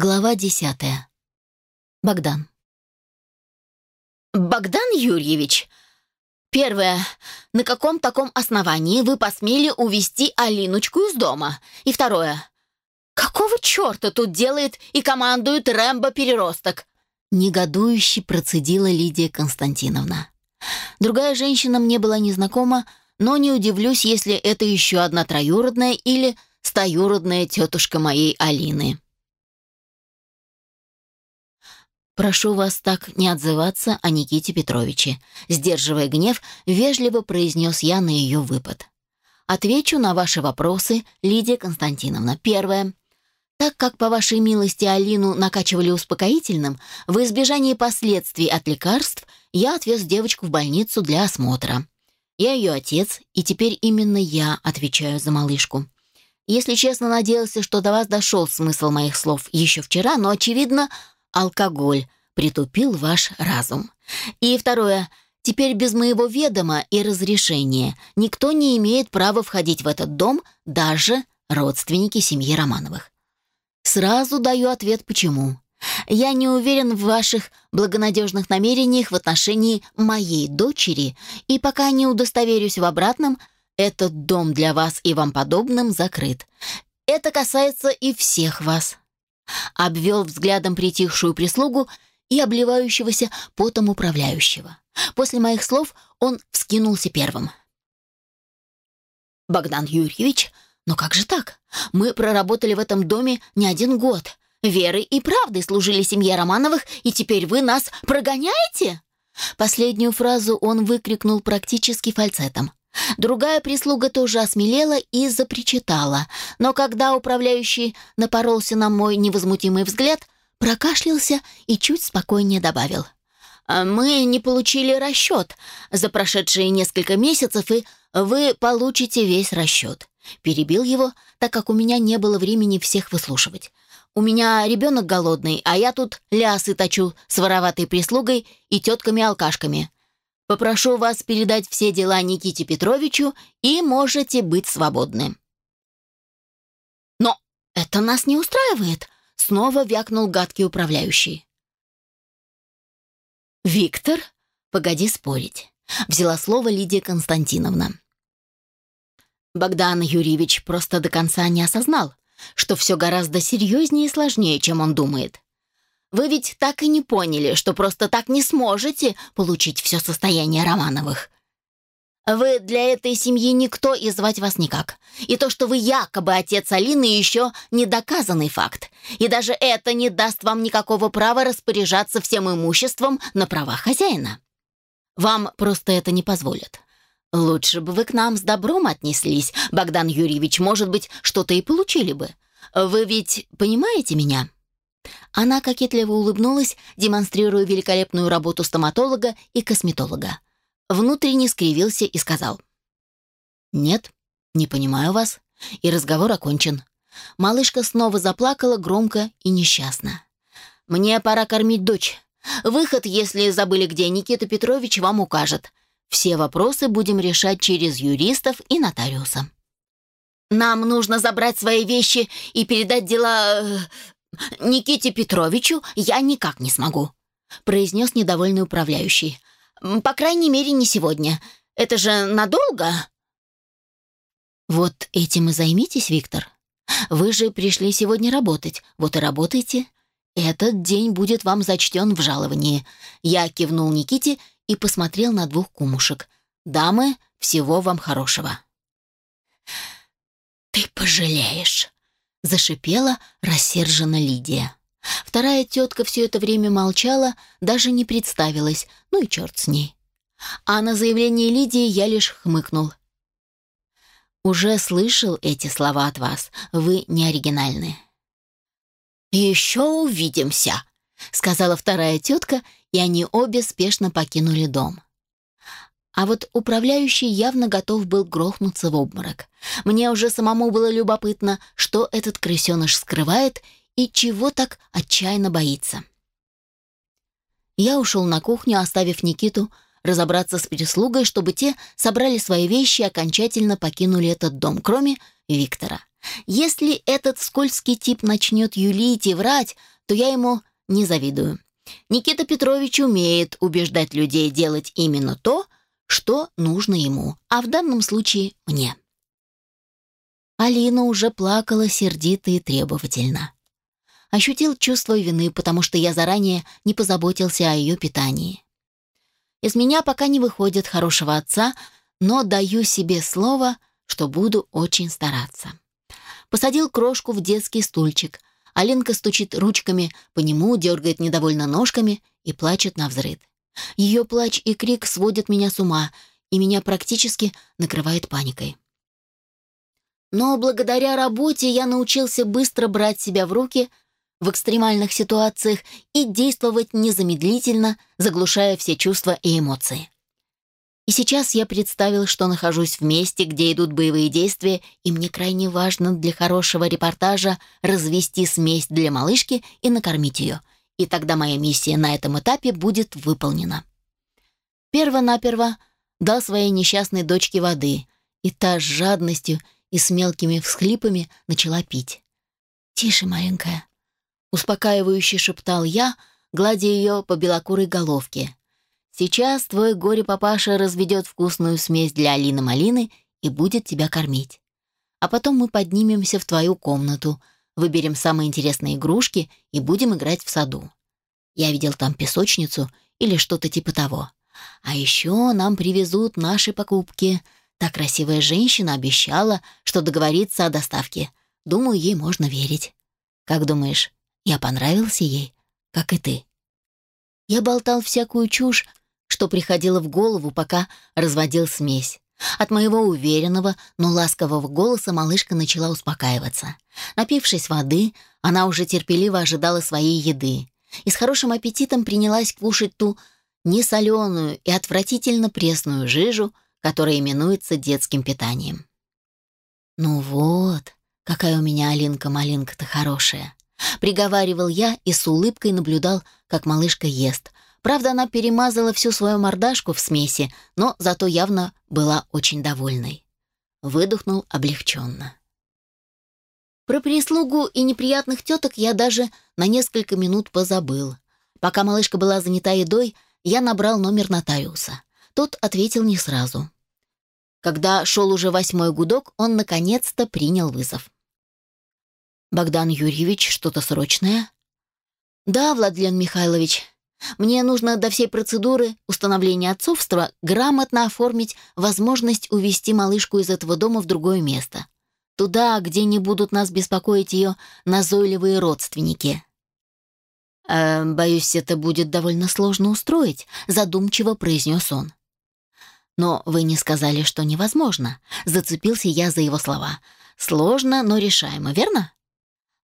Глава десятая. Богдан. «Богдан Юрьевич, первое, на каком таком основании вы посмели увести Алиночку из дома? И второе, какого черта тут делает и командует Рэмбо-переросток?» Негодующе процедила Лидия Константиновна. Другая женщина мне была незнакома, но не удивлюсь, если это еще одна троюродная или стоюродная тетушка моей Алины. «Прошу вас так не отзываться о Никите Петровиче», сдерживая гнев, вежливо произнес я на ее выпад. «Отвечу на ваши вопросы, Лидия Константиновна. Первое. Так как, по вашей милости, Алину накачивали успокоительным, в избежании последствий от лекарств я отвез девочку в больницу для осмотра. Я ее отец, и теперь именно я отвечаю за малышку. Если честно, надеялся, что до вас дошел смысл моих слов еще вчера, но, очевидно, алкоголь притупил ваш разум. И второе. Теперь без моего ведома и разрешения никто не имеет права входить в этот дом, даже родственники семьи Романовых. Сразу даю ответ «почему». Я не уверен в ваших благонадежных намерениях в отношении моей дочери, и пока не удостоверюсь в обратном, этот дом для вас и вам подобным закрыт. Это касается и всех вас обвел взглядом притихшую прислугу и обливающегося потом управляющего. После моих слов он вскинулся первым. «Богдан Юрьевич, но как же так? Мы проработали в этом доме не один год. Верой и правдой служили семье Романовых, и теперь вы нас прогоняете?» Последнюю фразу он выкрикнул практически фальцетом. Другая прислуга тоже осмелела и запричитала, но когда управляющий напоролся на мой невозмутимый взгляд, прокашлялся и чуть спокойнее добавил. «А «Мы не получили расчет за прошедшие несколько месяцев, и вы получите весь расчет». Перебил его, так как у меня не было времени всех выслушивать. «У меня ребенок голодный, а я тут лясы точу с вороватой прислугой и тетками-алкашками. Попрошу вас передать все дела Никите Петровичу и можете быть свободны». «Но это нас не устраивает», — снова вякнул гадкий управляющий. «Виктор, погоди спорить», — взяла слово Лидия Константиновна. Богдан Юрьевич просто до конца не осознал, что все гораздо серьезнее и сложнее, чем он думает. Вы ведь так и не поняли, что просто так не сможете получить все состояние Романовых. Вы для этой семьи никто и звать вас никак. И то, что вы якобы отец Алины, еще недоказанный факт. И даже это не даст вам никакого права распоряжаться всем имуществом на правах хозяина. Вам просто это не позволят. Лучше бы вы к нам с добром отнеслись, Богдан Юрьевич, может быть, что-то и получили бы. Вы ведь понимаете меня?» Она кокетливо улыбнулась, демонстрируя великолепную работу стоматолога и косметолога. Внутренне скривился и сказал. «Нет, не понимаю вас». И разговор окончен. Малышка снова заплакала громко и несчастно. «Мне пора кормить дочь. Выход, если забыли где, Никита Петрович вам укажет. Все вопросы будем решать через юристов и нотариуса». «Нам нужно забрать свои вещи и передать дела... Никите Петровичу я никак не смогу», — произнес недовольный управляющий. «По крайней мере, не сегодня. Это же надолго?» «Вот этим и займитесь, Виктор. Вы же пришли сегодня работать, вот и работайте. Этот день будет вам зачтен в жаловании». Я кивнул Никите и посмотрел на двух кумушек. «Дамы, всего вам хорошего». «Ты пожалеешь», Зашипела рассерженно Лидия. Вторая тетка все это время молчала, даже не представилась, ну и черт с ней. А на заявление Лидии я лишь хмыкнул. «Уже слышал эти слова от вас, вы не оригинальны». «Еще увидимся», — сказала вторая тетка, и они обе спешно покинули дом. А вот управляющий явно готов был грохнуться в обморок. Мне уже самому было любопытно, что этот крысеныш скрывает и чего так отчаянно боится. Я ушел на кухню, оставив Никиту разобраться с прислугой, чтобы те собрали свои вещи и окончательно покинули этот дом, кроме Виктора. Если этот скользкий тип начнет юлить и врать, то я ему не завидую. Никита Петрович умеет убеждать людей делать именно то, что нужно ему, а в данном случае мне. Алина уже плакала сердито и требовательно. Ощутил чувство вины, потому что я заранее не позаботился о ее питании. Из меня пока не выходит хорошего отца, но даю себе слово, что буду очень стараться. Посадил крошку в детский стульчик. Алинка стучит ручками по нему, дергает недовольно ножками и плачет на взрыд. Ее плач и крик сводят меня с ума, и меня практически накрывает паникой. Но благодаря работе я научился быстро брать себя в руки в экстремальных ситуациях и действовать незамедлительно, заглушая все чувства и эмоции. И сейчас я представил, что нахожусь в месте, где идут боевые действия, и мне крайне важно для хорошего репортажа развести смесь для малышки и накормить ее. И тогда моя миссия на этом этапе будет выполнена. Перво-наперво дал своей несчастной дочке воды, и та с жадностью и с мелкими всхлипами начала пить. «Тише, маленькая», — успокаивающе шептал я, гладя ее по белокурой головке, Сейчас твой горе-папаша разведет вкусную смесь для Алины Малины и будет тебя кормить. А потом мы поднимемся в твою комнату, выберем самые интересные игрушки и будем играть в саду. Я видел там песочницу или что-то типа того. А еще нам привезут наши покупки. Та красивая женщина обещала, что договорится о доставке. Думаю, ей можно верить. Как думаешь, я понравился ей, как и ты?» Я болтал всякую чушь, что приходило в голову, пока разводил смесь. От моего уверенного, но ласкового голоса малышка начала успокаиваться. Напившись воды, она уже терпеливо ожидала своей еды и с хорошим аппетитом принялась кушать ту несоленую и отвратительно пресную жижу, которая именуется детским питанием. «Ну вот, какая у меня Алинка-малинка-то хорошая!» Приговаривал я и с улыбкой наблюдал, как малышка ест, Правда, она перемазала всю свою мордашку в смеси, но зато явно была очень довольной. Выдохнул облегченно. Про прислугу и неприятных теток я даже на несколько минут позабыл. Пока малышка была занята едой, я набрал номер нотариуса. Тот ответил не сразу. Когда шел уже восьмой гудок, он наконец-то принял вызов. «Богдан Юрьевич, что-то срочное?» «Да, Владлен Михайлович, мне нужно до всей процедуры установления отцовства грамотно оформить возможность увести малышку из этого дома в другое место. Туда, где не будут нас беспокоить ее назойливые родственники. «Э, «Боюсь, это будет довольно сложно устроить», — задумчиво произнес он. «Но вы не сказали, что невозможно», — зацепился я за его слова. «Сложно, но решаемо, верно?»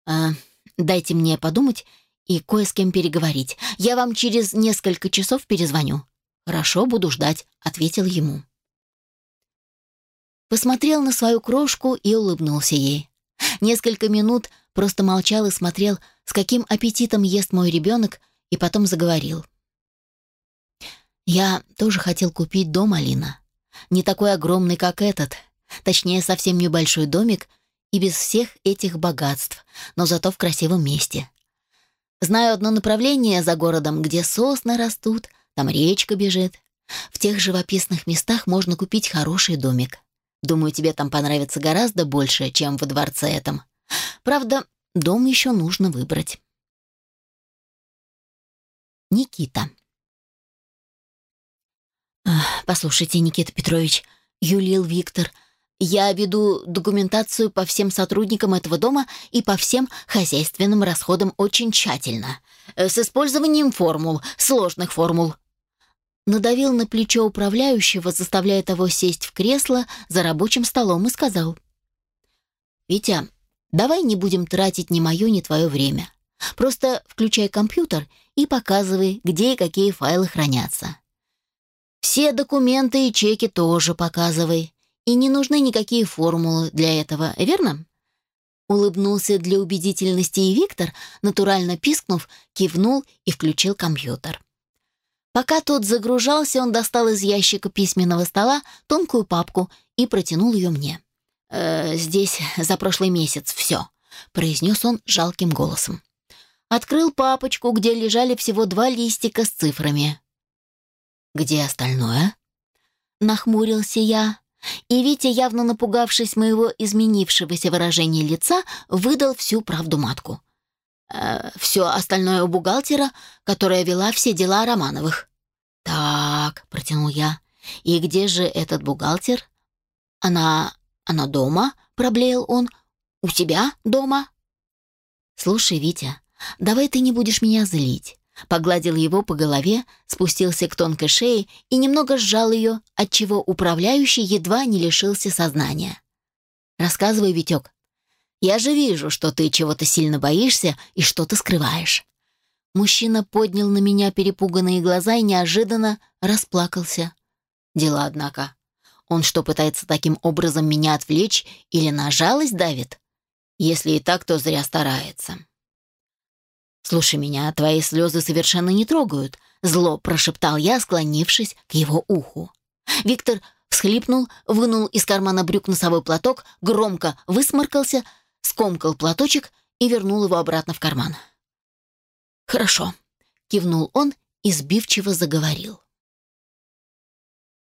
э, «Дайте мне подумать и кое с кем переговорить. Я вам через несколько часов перезвоню». «Хорошо, буду ждать», — ответил ему. Посмотрел на свою крошку и улыбнулся ей. Несколько минут просто молчал и смотрел, с каким аппетитом ест мой ребенок, и потом заговорил. «Я тоже хотел купить дом, Алина. Не такой огромный, как этот. Точнее, совсем небольшой домик и без всех этих богатств, но зато в красивом месте. Знаю одно направление за городом, где сосны растут, там речка бежит. В тех живописных местах можно купить хороший домик. Думаю, тебе там понравится гораздо больше, чем во дворце этом. Правда, дом еще нужно выбрать. Никита. «Послушайте, Никита Петрович», — юлил Виктор, — я веду документацию по всем сотрудникам этого дома и по всем хозяйственным расходам очень тщательно, э, с использованием формул, сложных формул. Надавил на плечо управляющего, заставляя того сесть в кресло за рабочим столом и сказал. «Витя, давай не будем тратить ни мое, ни твое время. Просто включай компьютер и показывай, где и какие файлы хранятся. Все документы и чеки тоже показывай. И не нужны никакие формулы для этого, верно? Улыбнулся для убедительности и Виктор, натурально пискнув, кивнул и включил компьютер. Пока тот загружался, он достал из ящика письменного стола тонкую папку и протянул ее мне. э, здесь за прошлый месяц все», — произнес он жалким голосом. Открыл папочку, где лежали всего два листика с цифрами. «Где остальное?» Нахмурился я, и Витя, явно напугавшись моего изменившегося выражения лица, выдал всю правду матку. Э, «Все остальное у бухгалтера, которая вела все дела Романовых». «Так», — протянул я, — «и где же этот бухгалтер?» «Она... она дома?» — проблеял он. «У тебя дома?» «Слушай, Витя, давай ты не будешь меня злить. Погладил его по голове, спустился к тонкой шее и немного сжал ее, отчего управляющий едва не лишился сознания. «Рассказывай, Витек. Я же вижу, что ты чего-то сильно боишься и что-то скрываешь». Мужчина поднял на меня перепуганные глаза и неожиданно расплакался. Дела, однако. Он что, пытается таким образом меня отвлечь или на жалость давит? Если и так, то зря старается. «Слушай меня, твои слезы совершенно не трогают», — зло прошептал я, склонившись к его уху. Виктор всхлипнул, вынул из кармана брюк носовой платок, громко высморкался, скомкал платочек и вернул его обратно в карман. «Хорошо», — кивнул он и сбивчиво заговорил.